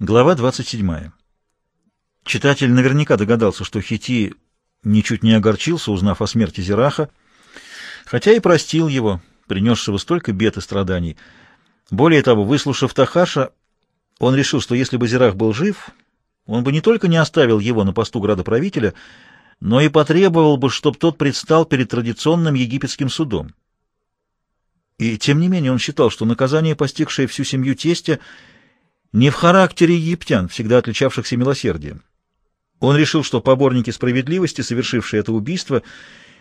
Глава 27. Читатель наверняка догадался, что Хити ничуть не огорчился, узнав о смерти Зираха, хотя и простил его, принесшего столько бед и страданий. Более того, выслушав Тахаша, он решил, что если бы Зирах был жив, он бы не только не оставил его на посту градоправителя, но и потребовал бы, чтобы тот предстал перед традиционным египетским судом. И тем не менее он считал, что наказание, постигшее всю семью тестя, не в характере египтян, всегда отличавшихся милосердием. Он решил, что поборники справедливости, совершившие это убийство,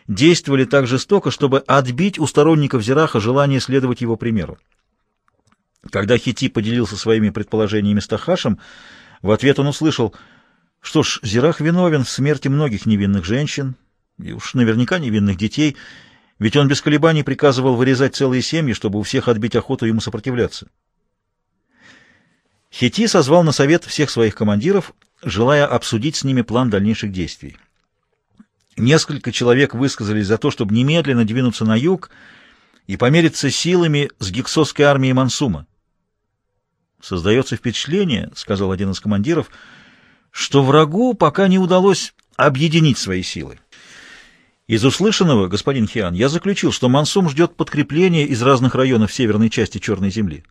действовали так жестоко, чтобы отбить у сторонников Зираха желание следовать его примеру. Когда Хити поделился своими предположениями с Тахашем, в ответ он услышал, что ж, Зирах виновен в смерти многих невинных женщин, и уж наверняка невинных детей, ведь он без колебаний приказывал вырезать целые семьи, чтобы у всех отбить охоту ему сопротивляться. Хити созвал на совет всех своих командиров, желая обсудить с ними план дальнейших действий. Несколько человек высказались за то, чтобы немедленно двинуться на юг и помериться силами с гексосской армией Мансума. «Создается впечатление, — сказал один из командиров, — что врагу пока не удалось объединить свои силы. Из услышанного, господин Хиан, я заключил, что Мансум ждет подкрепления из разных районов северной части Черной земли.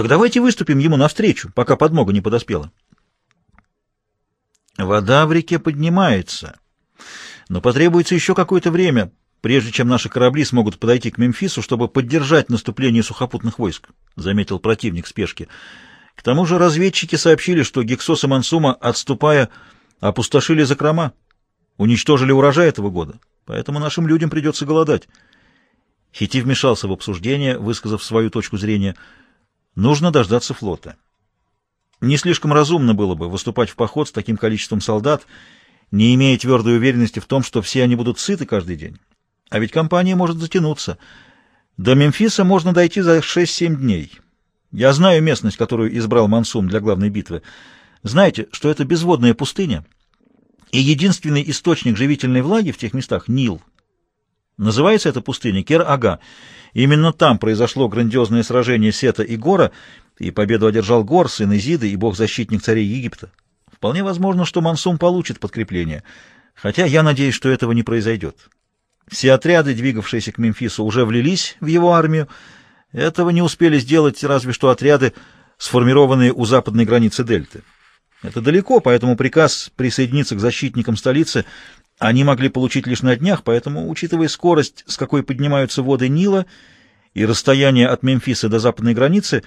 Так давайте выступим ему навстречу, пока подмога не подоспела. Вода в реке поднимается, но потребуется еще какое-то время, прежде чем наши корабли смогут подойти к Мемфису, чтобы поддержать наступление сухопутных войск, — заметил противник спешки. К тому же разведчики сообщили, что Гексос и Мансума, отступая, опустошили закрома, уничтожили урожай этого года, поэтому нашим людям придется голодать. Хити вмешался в обсуждение, высказав свою точку зрения — Нужно дождаться флота. Не слишком разумно было бы выступать в поход с таким количеством солдат, не имея твердой уверенности в том, что все они будут сыты каждый день. А ведь компания может затянуться. До Мемфиса можно дойти за 6-7 дней. Я знаю местность, которую избрал Мансум для главной битвы. Знаете, что это безводная пустыня, и единственный источник живительной влаги в тех местах — Нил. Называется эта пустыня Кер-Ага, Именно там произошло грандиозное сражение Сета и Гора, и победу одержал Гор, сын Изиды и бог-защитник царей Египта. Вполне возможно, что Мансум получит подкрепление, хотя я надеюсь, что этого не произойдет. Все отряды, двигавшиеся к Мемфису, уже влились в его армию. Этого не успели сделать разве что отряды, сформированные у западной границы Дельты. Это далеко, поэтому приказ присоединиться к защитникам столицы они могли получить лишь на днях, поэтому, учитывая скорость, с какой поднимаются воды Нила и расстояние от Мемфиса до западной границы,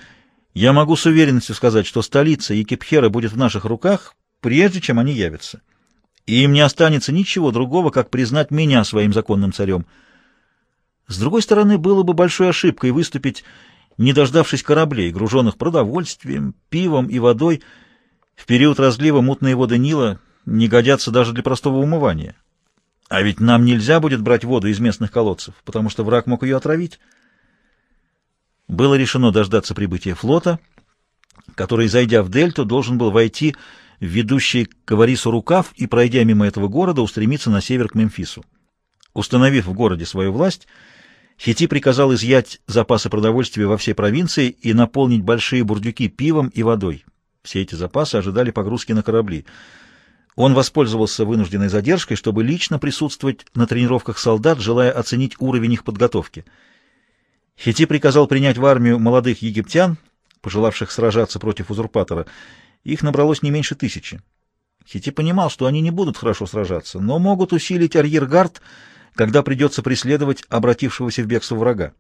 я могу с уверенностью сказать, что столица Екипхера будет в наших руках, прежде чем они явятся. И им не останется ничего другого, как признать меня своим законным царем. С другой стороны, было бы большой ошибкой выступить, не дождавшись кораблей, груженных продовольствием, пивом и водой. В период разлива мутные воды Нила не годятся даже для простого умывания. А ведь нам нельзя будет брать воду из местных колодцев, потому что враг мог ее отравить. Было решено дождаться прибытия флота, который, зайдя в дельту, должен был войти в ведущий к Аварису рукав и, пройдя мимо этого города, устремиться на север к Мемфису. Установив в городе свою власть, Хити приказал изъять запасы продовольствия во всей провинции и наполнить большие бурдюки пивом и водой. Все эти запасы ожидали погрузки на корабли — он воспользовался вынужденной задержкой, чтобы лично присутствовать на тренировках солдат, желая оценить уровень их подготовки. Хити приказал принять в армию молодых египтян, пожелавших сражаться против узурпатора. Их набралось не меньше тысячи. Хити понимал, что они не будут хорошо сражаться, но могут усилить арьергард, когда придется преследовать обратившегося в бегство врага.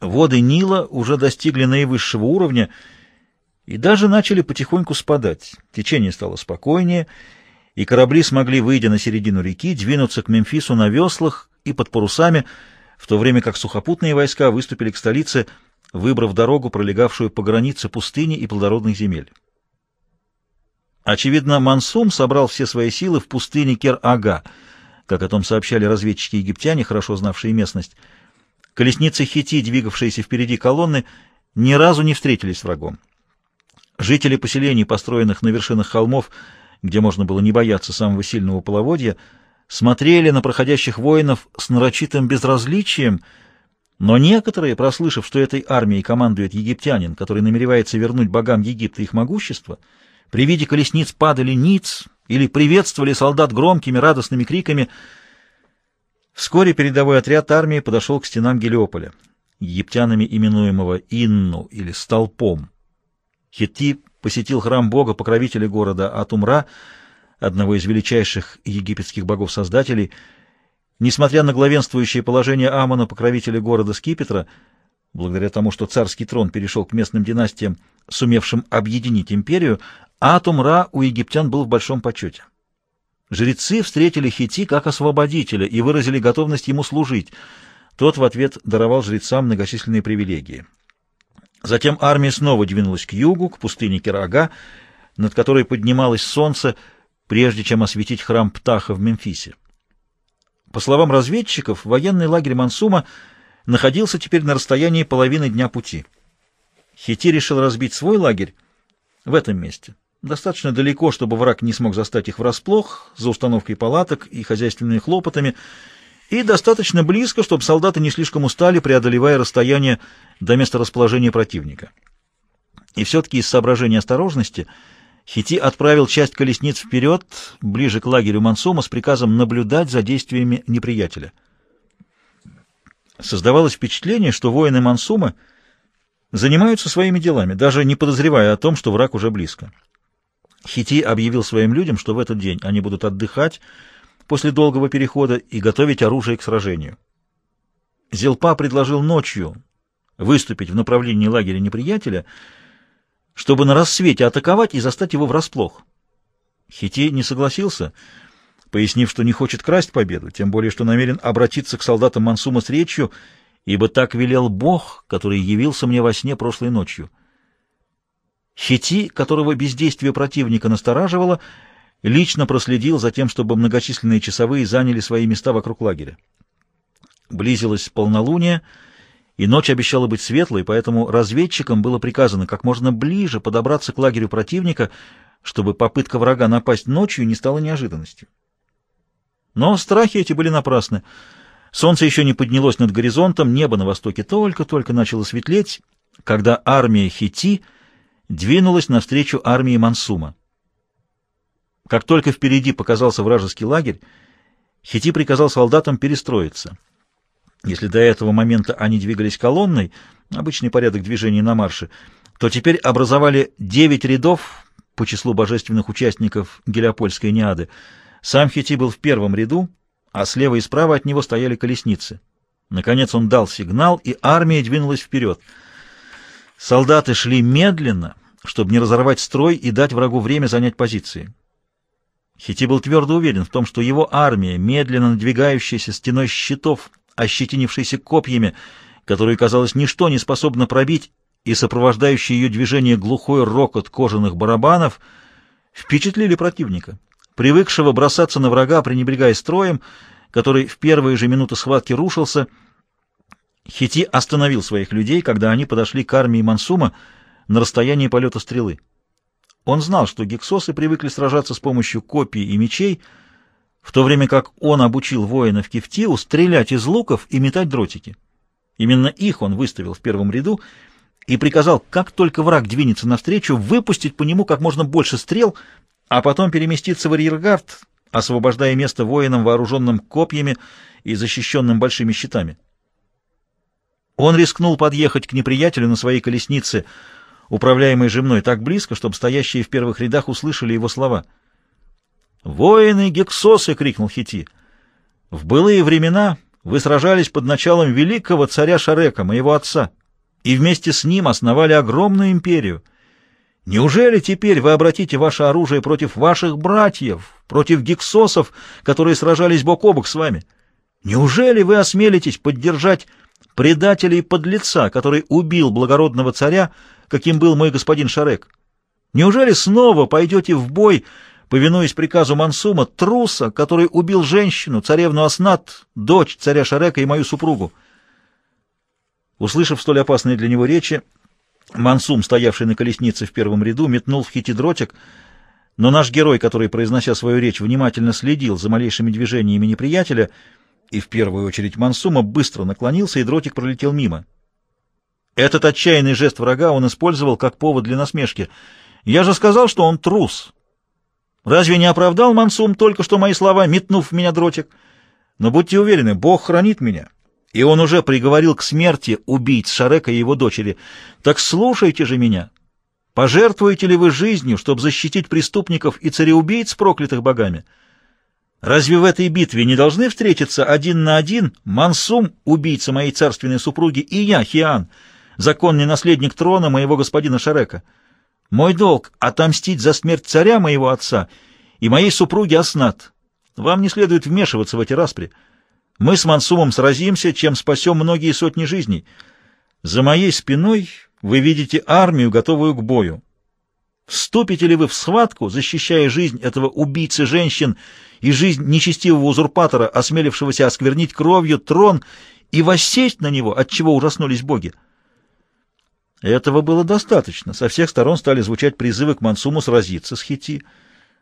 Воды Нила уже достигли наивысшего уровня — и даже начали потихоньку спадать. Течение стало спокойнее, и корабли смогли, выйдя на середину реки, двинуться к Мемфису на веслах и под парусами, в то время как сухопутные войска выступили к столице, выбрав дорогу, пролегавшую по границе пустыни и плодородных земель. Очевидно, Мансум собрал все свои силы в пустыне Кер-Ага, как о том сообщали разведчики-египтяне, хорошо знавшие местность. Колесницы Хити, двигавшиеся впереди колонны, ни разу не встретились с врагом. Жители поселений, построенных на вершинах холмов, где можно было не бояться самого сильного половодья, смотрели на проходящих воинов с нарочитым безразличием, Но некоторые, прослышав, что этой армией командует египтянин, который намеревается вернуть богам Египта их могущество, при виде колесниц падали ниц или приветствовали солдат громкими радостными криками. Вскоре передовой отряд армии подошел к стенам Гелиополя, египтянами именуемого Инну или Столпом. Хетти посетил храм бога, покровителя города Атумра, одного из величайших египетских богов-создателей, Несмотря на главенствующее положение Амона, покровителя города Скипетра, благодаря тому, что царский трон перешел к местным династиям, сумевшим объединить империю, Атум-Ра у египтян был в большом почете. Жрецы встретили Хити как освободителя и выразили готовность ему служить. Тот в ответ даровал жрецам многочисленные привилегии. Затем армия снова двинулась к югу, к пустыне Керага, над которой поднималось солнце, прежде чем осветить храм Птаха в Мемфисе. По словам разведчиков, военный лагерь Мансума находился теперь на расстоянии половины дня пути. Хити решил разбить свой лагерь в этом месте. Достаточно далеко, чтобы враг не смог застать их врасплох, за установкой палаток и хозяйственными хлопотами, и достаточно близко, чтобы солдаты не слишком устали, преодолевая расстояние до места расположения противника. И все-таки из соображения осторожности – Хити отправил часть колесниц вперед, ближе к лагерю Мансума, с приказом наблюдать за действиями неприятеля. Создавалось впечатление, что воины Мансума занимаются своими делами, даже не подозревая о том, что враг уже близко. Хити объявил своим людям, что в этот день они будут отдыхать после долгого перехода и готовить оружие к сражению. Зелпа предложил ночью выступить в направлении лагеря неприятеля — чтобы на рассвете атаковать и застать его врасплох. Хити не согласился, пояснив, что не хочет красть победу, тем более, что намерен обратиться к солдатам Мансума с речью, ибо так велел Бог, который явился мне во сне прошлой ночью. Хити, которого бездействие противника настораживало, лично проследил за тем, чтобы многочисленные часовые заняли свои места вокруг лагеря. Близилось полнолуние, и ночь обещала быть светлой, поэтому разведчикам было приказано как можно ближе подобраться к лагерю противника, чтобы попытка врага напасть ночью не стала неожиданностью. Но страхи эти были напрасны. Солнце еще не поднялось над горизонтом, небо на востоке только-только начало светлеть, когда армия Хити двинулась навстречу армии Мансума. Как только впереди показался вражеский лагерь, Хити приказал солдатам перестроиться — если до этого момента они двигались колонной, обычный порядок движения на марше, то теперь образовали девять рядов по числу божественных участников Гелиопольской неады. Сам Хити был в первом ряду, а слева и справа от него стояли колесницы. Наконец он дал сигнал, и армия двинулась вперед. Солдаты шли медленно, чтобы не разорвать строй и дать врагу время занять позиции. Хити был твердо уверен в том, что его армия, медленно надвигающаяся стеной щитов, ощетинившейся копьями, которую, казалось, ничто не способно пробить, и сопровождающий ее движение глухой рокот кожаных барабанов, впечатлили противника, привыкшего бросаться на врага, пренебрегая строем, который в первые же минуты схватки рушился. Хити остановил своих людей, когда они подошли к армии Мансума на расстоянии полета стрелы. Он знал, что гексосы привыкли сражаться с помощью копий и мечей, в то время как он обучил воинов Кефтиу стрелять из луков и метать дротики. Именно их он выставил в первом ряду и приказал, как только враг двинется навстречу, выпустить по нему как можно больше стрел, а потом переместиться в арьергард, освобождая место воинам, вооруженным копьями и защищенным большими щитами. Он рискнул подъехать к неприятелю на своей колеснице, управляемой женой, так близко, чтобы стоящие в первых рядах услышали его слова — «Воины Гексосы!» — крикнул Хити. «В былые времена вы сражались под началом великого царя Шарека, моего отца, и вместе с ним основали огромную империю. Неужели теперь вы обратите ваше оружие против ваших братьев, против гексосов, которые сражались бок о бок с вами? Неужели вы осмелитесь поддержать предателя и подлеца, который убил благородного царя, каким был мой господин Шарек? Неужели снова пойдете в бой повинуясь приказу Мансума, труса, который убил женщину, царевну Аснат, дочь царя Шарека и мою супругу. Услышав столь опасные для него речи, Мансум, стоявший на колеснице в первом ряду, метнул в хити дротик, но наш герой, который, произнося свою речь, внимательно следил за малейшими движениями неприятеля, и в первую очередь Мансума, быстро наклонился, и дротик пролетел мимо. Этот отчаянный жест врага он использовал как повод для насмешки. «Я же сказал, что он трус!» Разве не оправдал Мансум только что мои слова, метнув в меня дротик? Но будьте уверены, Бог хранит меня, и он уже приговорил к смерти убийц Шарека и его дочери. Так слушайте же меня. Пожертвуете ли вы жизнью, чтобы защитить преступников и цареубийц, проклятых богами? Разве в этой битве не должны встретиться один на один Мансум, убийца моей царственной супруги, и я, Хиан, законный наследник трона моего господина Шарека?» Мой долг — отомстить за смерть царя моего отца и моей супруги Аснат. Вам не следует вмешиваться в эти распри. Мы с Мансумом сразимся, чем спасем многие сотни жизней. За моей спиной вы видите армию, готовую к бою. Вступите ли вы в схватку, защищая жизнь этого убийцы женщин и жизнь нечестивого узурпатора, осмелившегося осквернить кровью трон и воссесть на него, от чего ужаснулись боги? Этого было достаточно. Со всех сторон стали звучать призывы к Мансуму сразиться с Хити,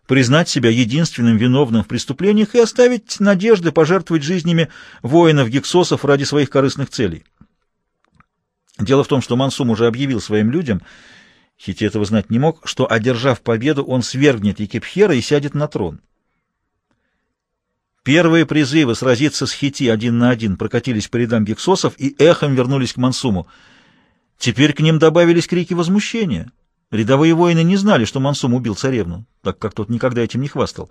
признать себя единственным виновным в преступлениях и оставить надежды пожертвовать жизнями воинов-гексосов ради своих корыстных целей. Дело в том, что Мансум уже объявил своим людям, Хити этого знать не мог, что, одержав победу, он свергнет Екипхера и сядет на трон. Первые призывы сразиться с Хити один на один прокатились по рядам гексосов и эхом вернулись к Мансуму — Теперь к ним добавились крики возмущения. Рядовые воины не знали, что Мансум убил царевну, так как тот никогда этим не хвастал.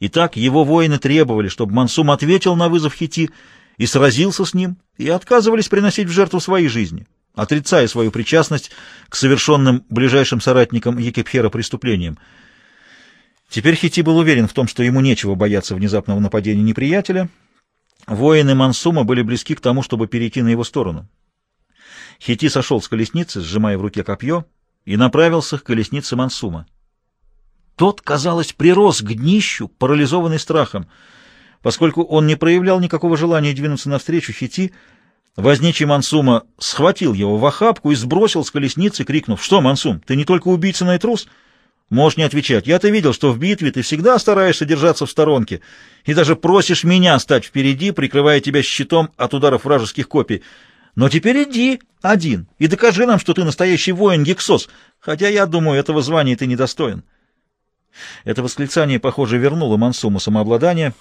Итак, его воины требовали, чтобы Мансум ответил на вызов Хити и сразился с ним, и отказывались приносить в жертву свои жизни, отрицая свою причастность к совершенным ближайшим соратникам Екипхера преступлениям. Теперь Хити был уверен в том, что ему нечего бояться внезапного нападения неприятеля. Воины Мансума были близки к тому, чтобы перейти на его сторону. Хити сошел с колесницы, сжимая в руке копье, и направился к колеснице Мансума. Тот, казалось, прирос к днищу, парализованный страхом. Поскольку он не проявлял никакого желания двинуться навстречу Хити, возничий Мансума схватил его в охапку и сбросил с колесницы, крикнув, «Что, Мансум, ты не только убийца, но и трус?» Можешь не отвечать. Я-то видел, что в битве ты всегда стараешься держаться в сторонке и даже просишь меня стать впереди, прикрывая тебя щитом от ударов вражеских копий. Но теперь иди один и докажи нам, что ты настоящий воин Гексос, хотя я думаю, этого звания ты недостоин. Это восклицание, похоже, вернуло Мансуму самообладание,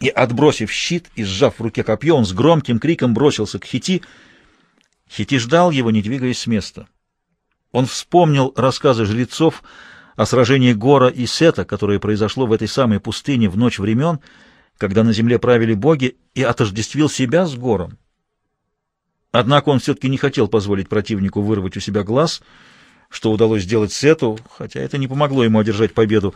и, отбросив щит и сжав в руке копье, он с громким криком бросился к Хити. Хити ждал его, не двигаясь с места. Он вспомнил рассказы жрецов о сражении Гора и Сета, которое произошло в этой самой пустыне в ночь времен, когда на земле правили боги, и отождествил себя с Гором. Однако он все-таки не хотел позволить противнику вырвать у себя глаз, что удалось сделать Сету, хотя это не помогло ему одержать победу.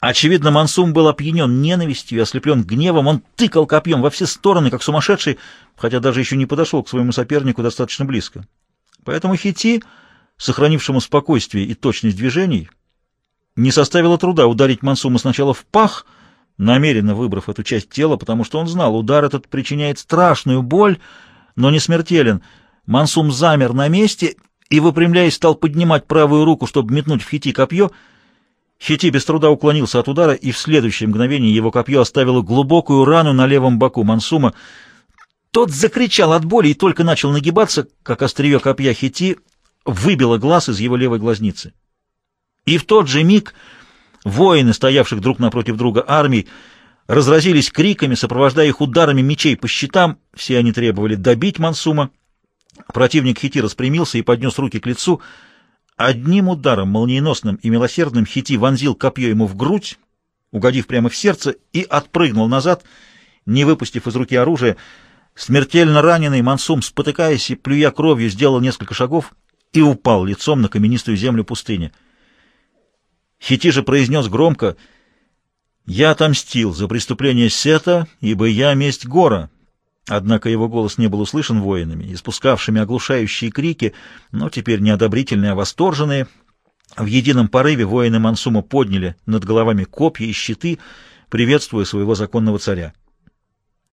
Очевидно, Мансум был опьянен ненавистью и ослеплен гневом. Он тыкал копьем во все стороны, как сумасшедший, хотя даже еще не подошел к своему сопернику достаточно близко. Поэтому Хити, сохранившему спокойствие и точность движений, не составило труда ударить Мансума сначала в пах, намеренно выбрав эту часть тела, потому что он знал, удар этот причиняет страшную боль, но не смертелен. Мансум замер на месте и, выпрямляясь, стал поднимать правую руку, чтобы метнуть в Хити копье. Хити без труда уклонился от удара, и в следующее мгновение его копье оставило глубокую рану на левом боку Мансума. Тот закричал от боли и только начал нагибаться, как острие копья Хити выбило глаз из его левой глазницы. И в тот же миг воины, стоявших друг напротив друга армий, разразились криками, сопровождая их ударами мечей по щитам. Все они требовали добить Мансума. Противник Хити распрямился и поднес руки к лицу. Одним ударом, молниеносным и милосердным, Хити вонзил копье ему в грудь, угодив прямо в сердце, и отпрыгнул назад, не выпустив из руки оружие. Смертельно раненый Мансум, спотыкаясь и плюя кровью, сделал несколько шагов и упал лицом на каменистую землю пустыни. Хити же произнес громко — «Я отомстил за преступление Сета, ибо я месть Гора». Однако его голос не был услышан воинами, испускавшими оглушающие крики, но теперь неодобрительные, а восторженные. В едином порыве воины Мансума подняли над головами копья и щиты, приветствуя своего законного царя.